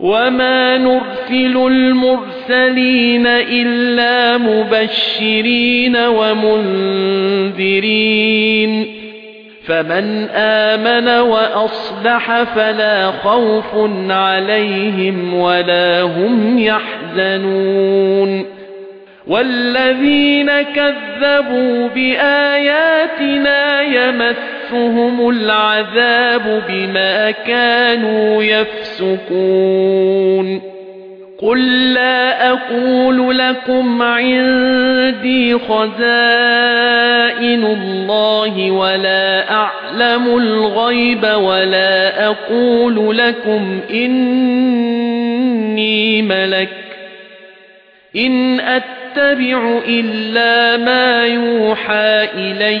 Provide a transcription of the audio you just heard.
وما نرسل المرسلين إلا مبشرين ومنذرين فمن آمن وأصلح فلا خوف عليهم ولا هم يحزنون والذين كذبوا بآياتنا يمسهم العذاب بما كانوا يفسقون قل لا أقول لكم عندي خزائن الله ولا أعلم الغيب ولا أقول لكم إني ملك إن أتبع إلا ما يوحى إلي